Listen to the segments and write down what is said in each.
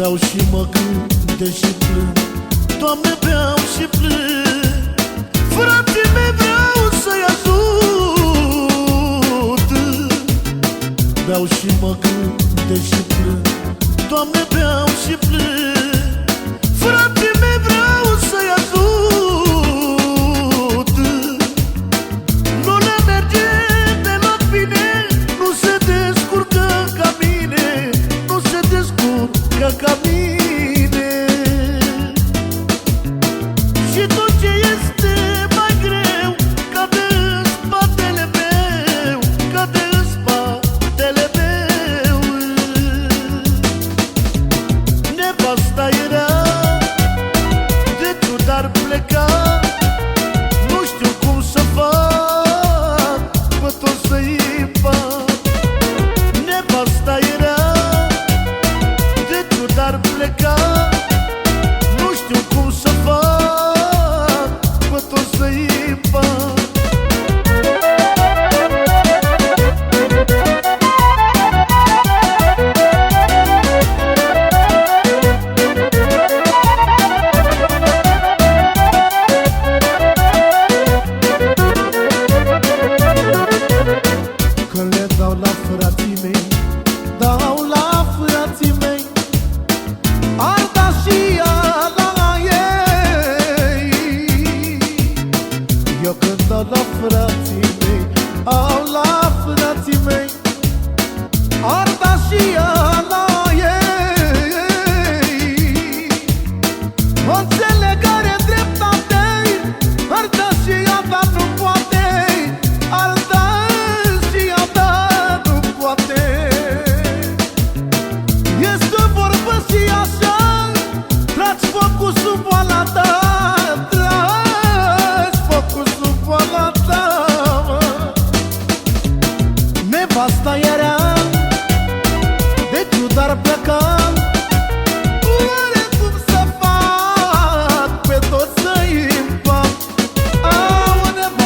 Beau și mă gândesc și plâng. Doamne, beau și plâng. Frații mei vreau să-i ajut. Beau și mă gândesc și plâng. Doamne, beau și plâng dau la frații mei? Au la frații mei Arda și ala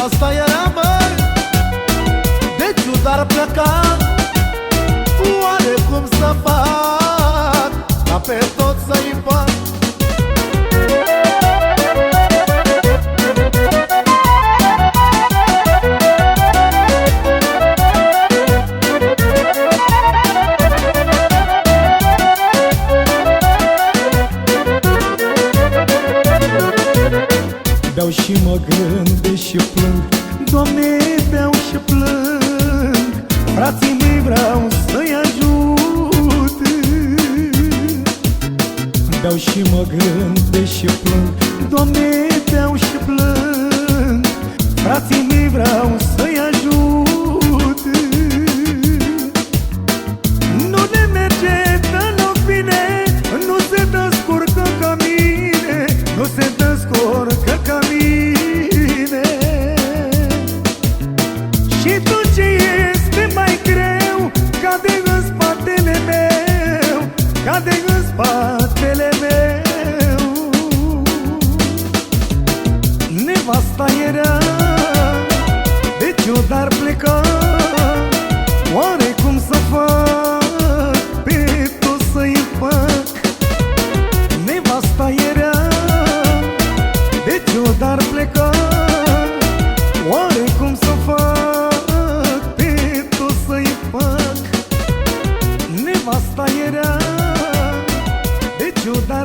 nevasta era măi De ciudar pleca Oare cum să fac? Ca pe toți Beau și mă gândesc și plâng. Doamne, beau și plâng. Frații mei vreau să-i ajut. Beau și mă gândesc și plâng. Doamne, beau și plâng. Frații mei vreau să-i ajut Și tu ce este mai greu Cade în spatele meu Cade în spatele meu. Nevasta era Deci eu dar pleca Oare cum să fac Pe tot să-i fac? Nevasta era Deci eu dar pleca ajudar.